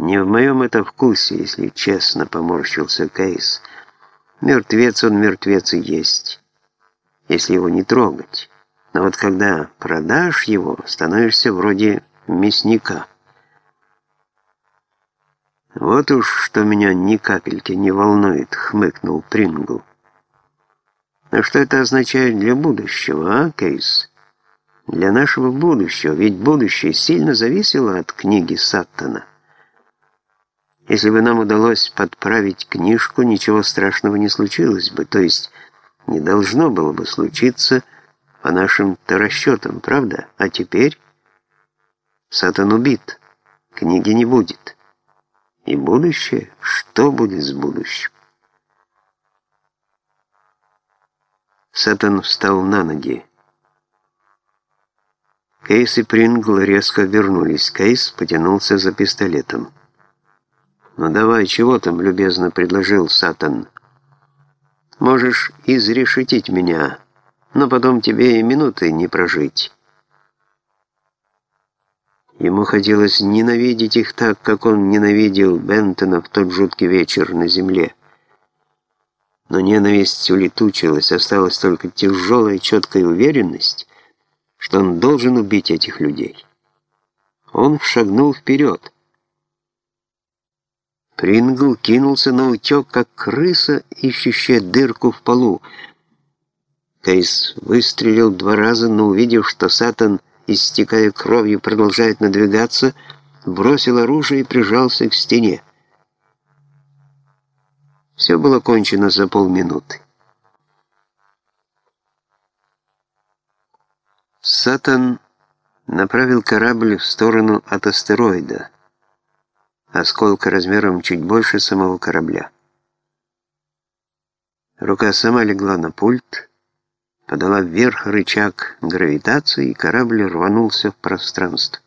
«Не в моем это вкусе, если честно», — поморщился Кейс. «Мертвец он мертвец и есть, если его не трогать. Но вот когда продашь его, становишься вроде мясника». «Вот уж что меня ни капельки не волнует», — хмыкнул Прингл. «А что это означает для будущего, а, Кейс?» «Для нашего будущего, ведь будущее сильно зависело от книги Саттона. Если бы нам удалось подправить книжку, ничего страшного не случилось бы, то есть не должно было бы случиться по нашим-то расчетам, правда? А теперь Сатан убит, книги не будет». И будущее? Что будет с будущим? Сатан встал на ноги. Кейс и Прингл резко вернулись. Кейс потянулся за пистолетом. «Ну давай, чего там?» — любезно предложил Сатан. «Можешь изрешетить меня, но потом тебе и минуты не прожить». Ему хотелось ненавидеть их так, как он ненавидел Бентона в тот жуткий вечер на земле. Но ненависть улетучилась, осталась только тяжелая четкая уверенность, что он должен убить этих людей. Он шагнул вперед. Прингл кинулся на утек, как крыса, ищущая дырку в полу. Кейс выстрелил два раза, но увидев, что Сатан истекая кровью, продолжает надвигаться, бросил оружие и прижался к стене. Все было кончено за полминуты. Сатан направил корабль в сторону от астероида, осколка размером чуть больше самого корабля. Рука сама легла на пульт, подала вверх рычаг гравитации, и корабль рванулся в пространство.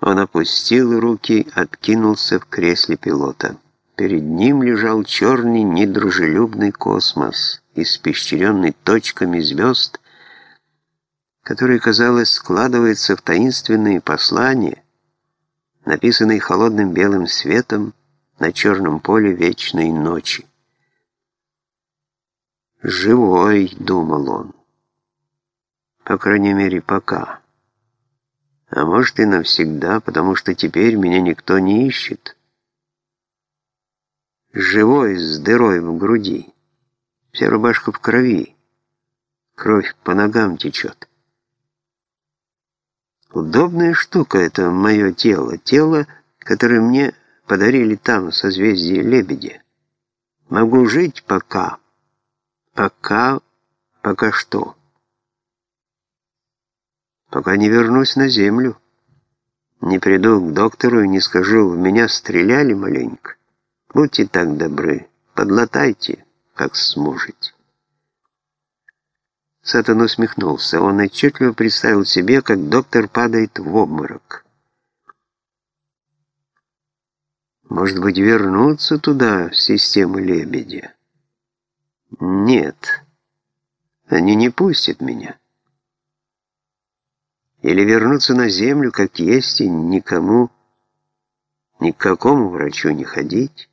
Он опустил руки, откинулся в кресле пилота. Перед ним лежал черный недружелюбный космос, испещренный точками звезд, который, казалось, складывается в таинственные послания, написанные холодным белым светом на черном поле вечной ночи. «Живой», — думал он. По крайней мере, пока. А может и навсегда, потому что теперь меня никто не ищет. Живой, с дырой в груди. Вся рубашка в крови. Кровь по ногам течет. Удобная штука это мое тело. Тело, которое мне подарили там, в созвездии Лебедя. Могу жить пока. Пока... пока что? Пока не вернусь на землю. Не приду к доктору и не скажу, в меня стреляли маленько. Будьте так добры, подлатайте, как сможете. Сатан усмехнулся. Он отчетливо представил себе, как доктор падает в обморок. Может быть, вернуться туда, в систему лебедя? Нет, они не пустят меня. Или вернуться на землю, как есть, и никому, ни к какому врачу не ходить.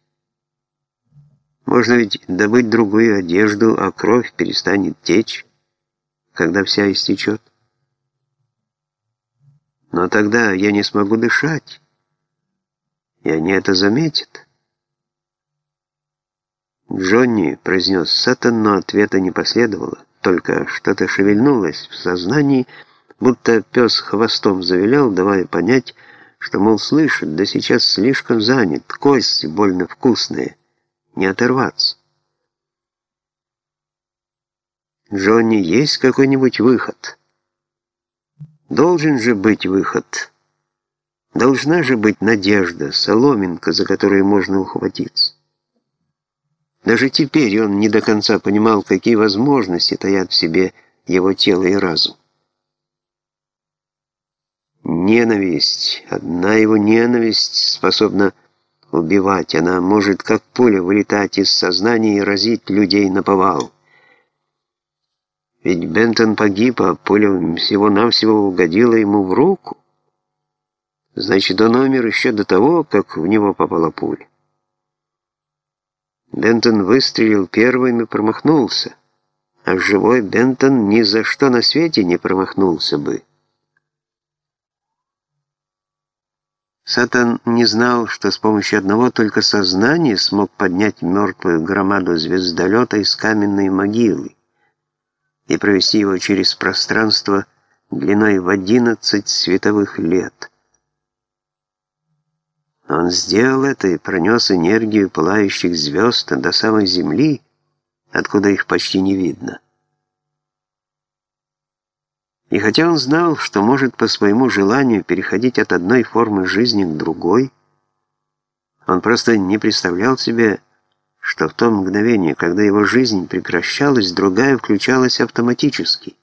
Можно ведь добыть другую одежду, а кровь перестанет течь, когда вся истечет. Но тогда я не смогу дышать, и они это заметят. «Джонни», — произнес Саттон, но ответа не последовало. Только что-то шевельнулось в сознании, будто пес хвостом завилял, давая понять, что, мол, слышит, да сейчас слишком занят, кости больно вкусные, не оторваться. «Джонни, есть какой-нибудь выход?» «Должен же быть выход. Должна же быть надежда, соломинка, за которую можно ухватиться». Даже теперь он не до конца понимал, какие возможности таят в себе его тело и разум. Ненависть, одна его ненависть способна убивать. Она может как пуля вылетать из сознания и разить людей на повал. Ведь Бентон погиб, а пуля всего-навсего угодила ему в руку. Значит, он умер еще до того, как в него попала пуля. Бентон выстрелил первым и промахнулся, а живой Бентон ни за что на свете не промахнулся бы. Сатан не знал, что с помощью одного только сознания смог поднять мертвую громаду звездолета из каменной могилы и провести его через пространство длиной в одиннадцать световых лет. Он сделал это и пронес энергию пылающих звезд до самой Земли, откуда их почти не видно. И хотя он знал, что может по своему желанию переходить от одной формы жизни к другой, он просто не представлял себе, что в то мгновение, когда его жизнь прекращалась, другая включалась автоматически.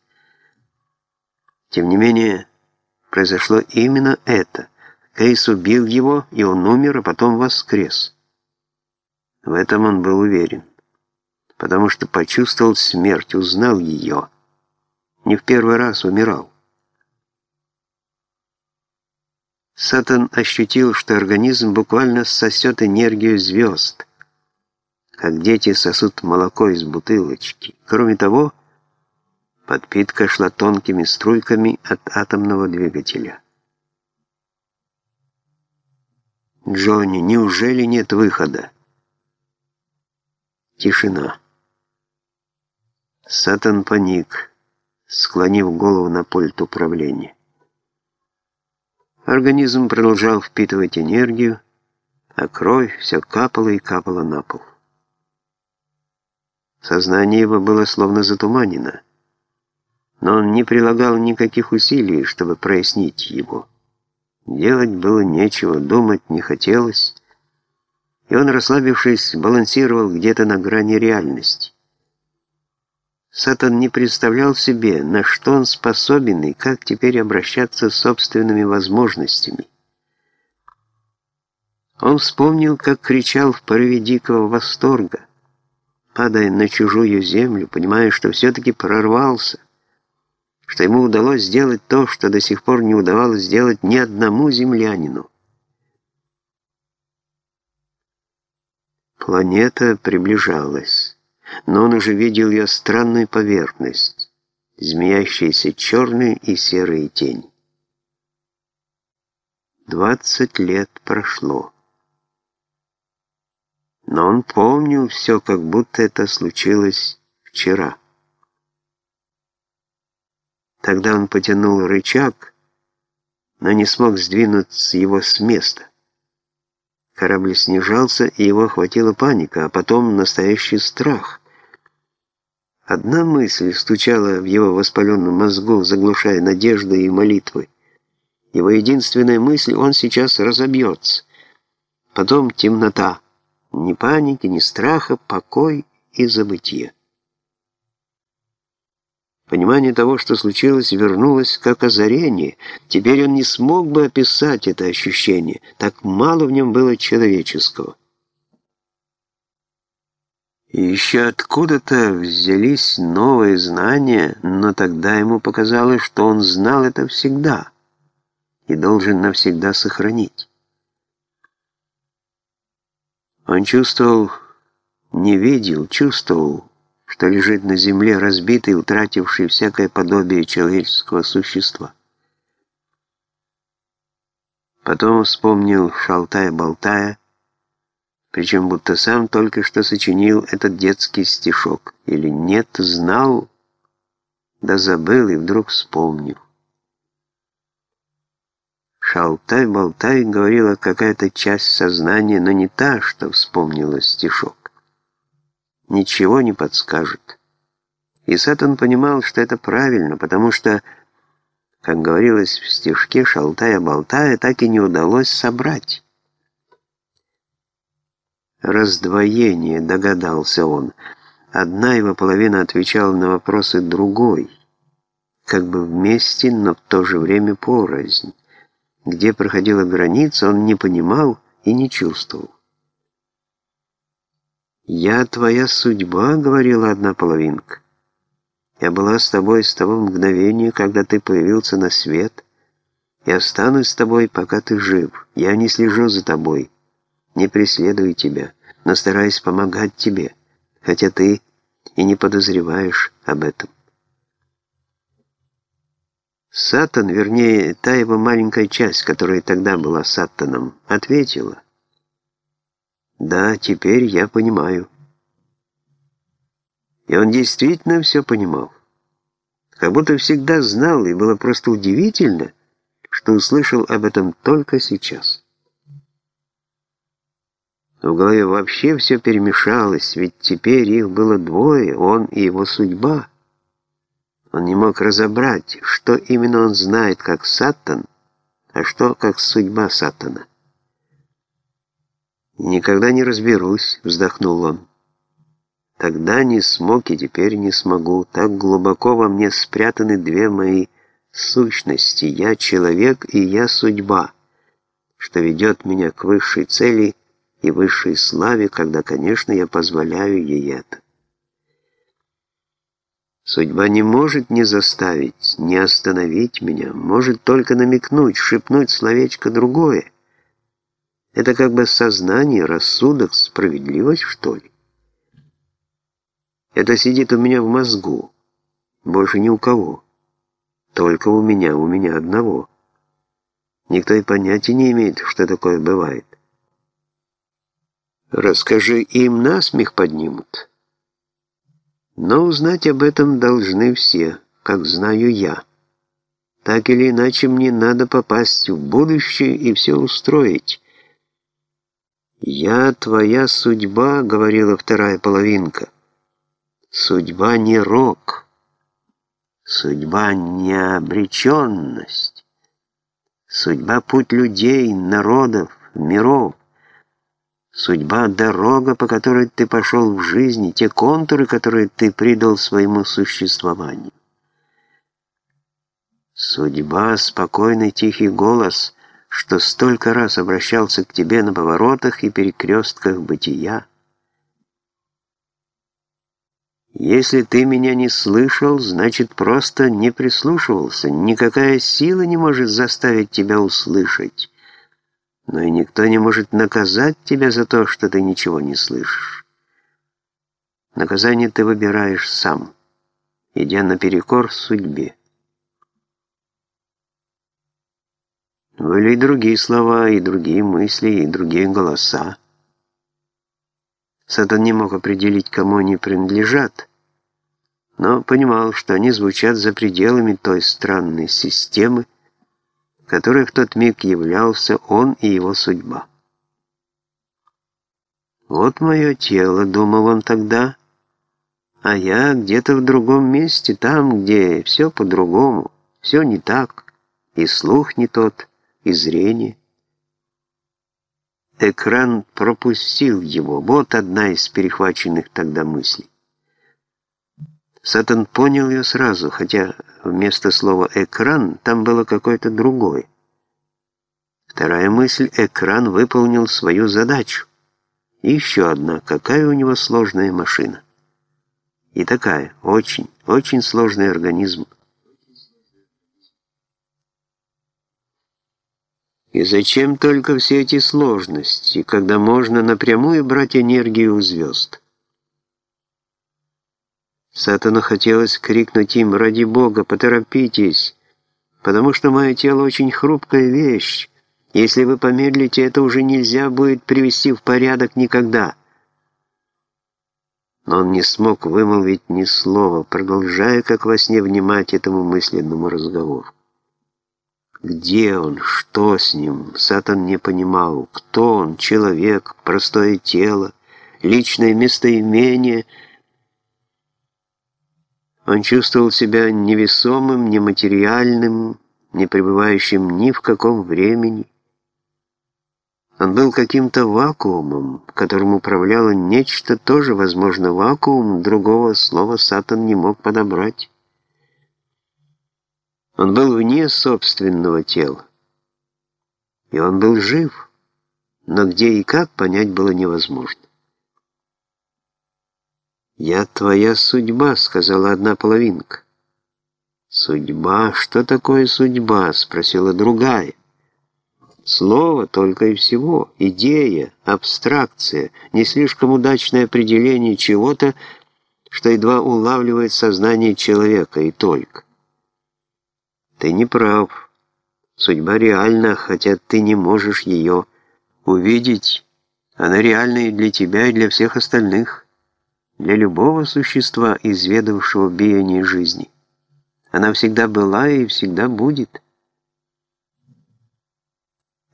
Тем не менее, произошло именно это. Кейс убил его, и он умер, а потом воскрес. В этом он был уверен, потому что почувствовал смерть, узнал ее. Не в первый раз умирал. Сатан ощутил, что организм буквально сосет энергию звезд, как дети сосут молоко из бутылочки. Кроме того, подпитка шла тонкими струйками от атомного двигателя. Джонни, неужели нет выхода? Тишина. Сатан паник, склонив голову на пульт управления. Организм продолжал впитывать энергию, а кровь все капала и капала на пол. Сознание его было словно затуманено, но он не прилагал никаких усилий, чтобы прояснить его. Делать было нечего, думать не хотелось, и он, расслабившись, балансировал где-то на грани реальности. Сатан не представлял себе, на что он способен и как теперь обращаться с собственными возможностями. Он вспомнил, как кричал в порыве дикого восторга, падая на чужую землю, понимая, что все-таки прорвался, что ему удалось сделать то, что до сих пор не удавалось сделать ни одному землянину. Планета приближалась, но он уже видел ее странную поверхность, змеящиеся черные и серые тени. Двадцать лет прошло. Но он помнил все, как будто это случилось вчера. Тогда он потянул рычаг, но не смог сдвинуть его с места. Корабль снижался, и его охватила паника, а потом настоящий страх. Одна мысль стучала в его воспаленном мозгу, заглушая надежды и молитвы. Его единственная мысль — он сейчас разобьется. Потом темнота. Ни паники, ни страха, покой и забытие. Понимание того, что случилось, вернулось как озарение. Теперь он не смог бы описать это ощущение. Так мало в нем было человеческого. И еще откуда-то взялись новые знания, но тогда ему показалось, что он знал это всегда и должен навсегда сохранить. Он чувствовал, не видел, чувствовал, что лежит на земле разбитый, утративший всякое подобие человеческого существа. Потом вспомнил, шалтая-болтая, причем будто сам только что сочинил этот детский стишок. Или нет, знал, да забыл и вдруг вспомнил. «Шалтай-болтай» говорила какая-то часть сознания, но не та, что вспомнила стишок ничего не подскажет. И Сатан понимал, что это правильно, потому что, как говорилось в стишке «Шалтая-болтая», так и не удалось собрать. Раздвоение, догадался он. Одна его половина отвечала на вопросы другой, как бы вместе, но в то же время порознь. Где проходила граница, он не понимал и не чувствовал. «Я твоя судьба», — говорила одна половинка. «Я была с тобой с того мгновения, когда ты появился на свет, Я останусь с тобой, пока ты жив. Я не слежу за тобой, не преследую тебя, но стараюсь помогать тебе, хотя ты и не подозреваешь об этом. Сатан, вернее, та его маленькая часть, которая тогда была Сатаном, ответила. «Да, теперь я понимаю». И он действительно все понимал. Как будто всегда знал, и было просто удивительно, что услышал об этом только сейчас. В голове вообще все перемешалось, ведь теперь их было двое, он и его судьба. Он не мог разобрать, что именно он знает как Сатан, а что как судьба Сатана. «Никогда не разберусь», — вздохнул он. «Тогда не смог и теперь не смогу. Так глубоко во мне спрятаны две мои сущности. Я человек и я судьба, что ведет меня к высшей цели и высшей славе, когда, конечно, я позволяю ей это. Судьба не может не заставить, не остановить меня, может только намекнуть, шепнуть словечко другое. Это как бы сознание, рассудок, справедливость, что ли? Это сидит у меня в мозгу, больше ни у кого. Только у меня, у меня одного. Никто и понятия не имеет, что такое бывает. Расскажи им, насмех поднимут. Но узнать об этом должны все, как знаю я. Так или иначе мне надо попасть в будущее и все устроить. «Я твоя судьба», — говорила вторая половинка. «Судьба не рок, судьба не обреченность, судьба путь людей, народов, миров». Судьба — дорога, по которой ты пошел в жизни, те контуры, которые ты придал своему существованию. Судьба — спокойный тихий голос, что столько раз обращался к тебе на поворотах и перекрестках бытия. Если ты меня не слышал, значит, просто не прислушивался. Никакая сила не может заставить тебя услышать но и никто не может наказать тебя за то, что ты ничего не слышишь. Наказание ты выбираешь сам, идя наперекор судьбе. Были и другие слова, и другие мысли, и другие голоса. Сатан не мог определить, кому они принадлежат, но понимал, что они звучат за пределами той странной системы, который в тот миг являлся он и его судьба. «Вот мое тело», — думал он тогда, — «а я где-то в другом месте, там, где все по-другому, все не так, и слух не тот, и зрение». Экран пропустил его, вот одна из перехваченных тогда мыслей. Сатан понял ее сразу, хотя вместо слова «экран» там было какое-то другое. Вторая мысль — экран выполнил свою задачу. И еще одна, какая у него сложная машина. И такая, очень, очень сложный организм. И зачем только все эти сложности, когда можно напрямую брать энергию у звезд? Сатану хотелось крикнуть им «Ради Бога, поторопитесь!» потому что мое тело очень хрупкая вещь. Если вы помедлите, это уже нельзя будет привести в порядок никогда. Но он не смог вымолвить ни слова, продолжая, как во сне, внимать этому мысленному разговору. Где он? Что с ним? Сатан не понимал. Кто он? Человек? Простое тело? Личное местоимение — он чувствовал себя невесомым, нематериальным, не пребывающим ни в каком времени. Он был каким-то вакуумом, которым управляло нечто, тоже, возможно, вакуум, другого слова Сатан не мог подобрать. Он был вне собственного тела. И он был жив, но где и как понять было невозможно. «Я твоя судьба», — сказала одна половинка. «Судьба? Что такое судьба?» — спросила другая. Слово только и всего, идея, абстракция, не слишком удачное определение чего-то, что едва улавливает сознание человека и только. Ты не прав. Судьба реальна, хотя ты не можешь ее увидеть. Она реальна и для тебя, и для всех остальных, для любого существа, изведавшего биение жизни. Она всегда была и всегда будет.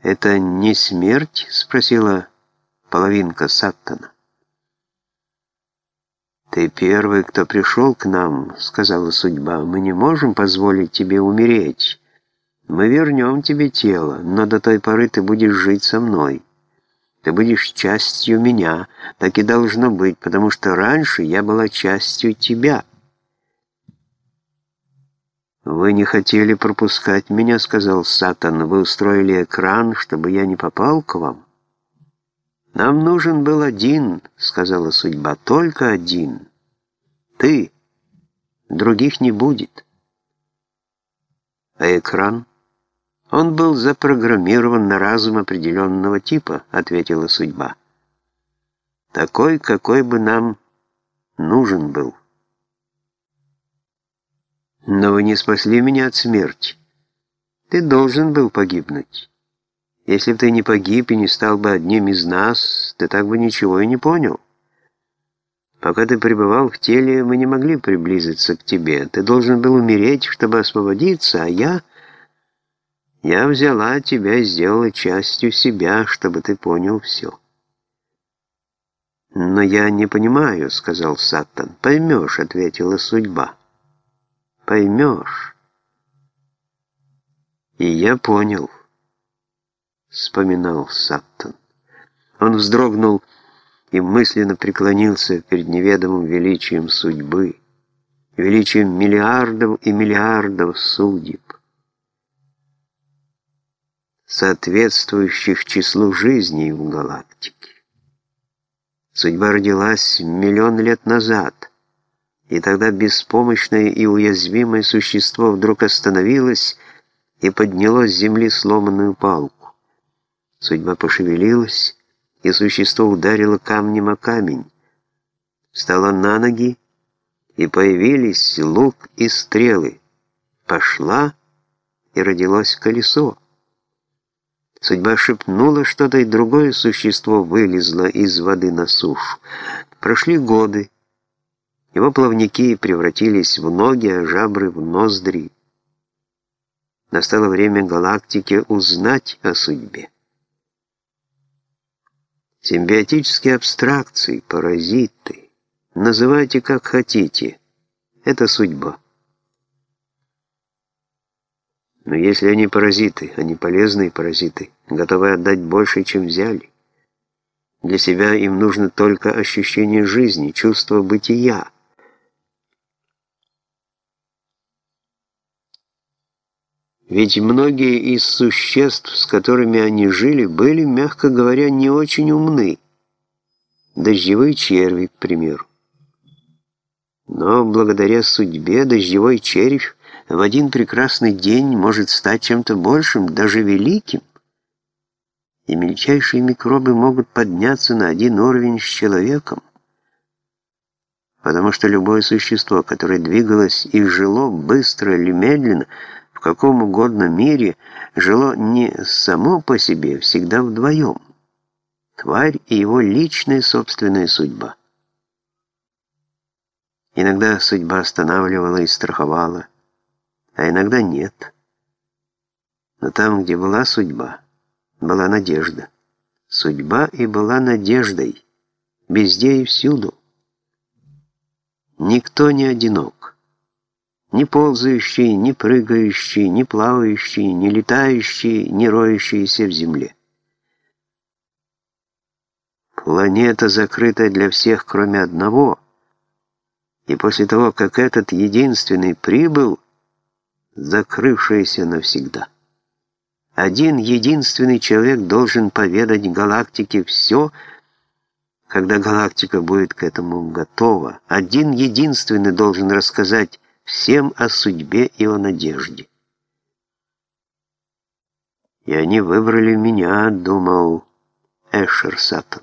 «Это не смерть?» — спросила половинка Саттона. «Ты первый, кто пришел к нам», — сказала судьба. «Мы не можем позволить тебе умереть. Мы вернем тебе тело, но до той поры ты будешь жить со мной. Ты будешь частью меня, так и должно быть, потому что раньше я была частью тебя». «Вы не хотели пропускать меня», — сказал Сатан. «Вы устроили экран, чтобы я не попал к вам». «Нам нужен был один», — сказала судьба, — «только один. Ты. Других не будет». «А экран?» «Он был запрограммирован на разум определенного типа», — ответила судьба. «Такой, какой бы нам нужен был». Но вы не спасли меня от смерти. Ты должен был погибнуть. Если бы ты не погиб и не стал бы одним из нас, ты так бы ничего и не понял. Пока ты пребывал в теле, мы не могли приблизиться к тебе. Ты должен был умереть, чтобы освободиться, а я... Я взяла тебя и сделала частью себя, чтобы ты понял все. «Но я не понимаю», — сказал Саттон. «Поймешь», — ответила судьба поймешь. И я понял, вспоминал Саттон. Он вздрогнул и мысленно преклонился перед неведомым величием судьбы, величием миллиардов и миллиардов судеб, соответствующих числу жизней в галактике. Судьба родилась миллион лет назад — и тогда беспомощное и уязвимое существо вдруг остановилось и подняло с земли сломанную палку. Судьба пошевелилась, и существо ударило камнем о камень. Встало на ноги, и появились лук и стрелы. Пошла, и родилось колесо. Судьба шепнула что-то, и другое существо вылезло из воды на сушу. Прошли годы, его плавники превратились в ноги, а жабры в ноздри. Настало время галактике узнать о судьбе. Симбиотические абстракции, паразиты, называйте как хотите, это судьба. Но если они паразиты, они полезные паразиты, готовы отдать больше, чем взяли. Для себя им нужно только ощущение жизни, чувство бытия. Ведь многие из существ, с которыми они жили, были, мягко говоря, не очень умны. Дождевые черви, к примеру. Но благодаря судьбе дождевой червь в один прекрасный день может стать чем-то большим, даже великим. И мельчайшие микробы могут подняться на один уровень с человеком. Потому что любое существо, которое двигалось и жило быстро или медленно, в каком угодно мире жило не само по себе, всегда вдвоем. Тварь и его личная собственная судьба. Иногда судьба останавливала и страховала, а иногда нет. Но там, где была судьба, была надежда. Судьба и была надеждой, везде и всюду. Никто не одинок. Ни ползающие, ни прыгающие, ни плавающие, ни летающие, ни роющиеся в земле. Планета закрытая для всех, кроме одного. И после того, как этот единственный прибыл, закрывшаяся навсегда. Один единственный человек должен поведать галактике все, когда галактика будет к этому готова. Один единственный должен рассказать всем о судьбе и о надежде. И они выбрали меня, думал Эшер Саттон.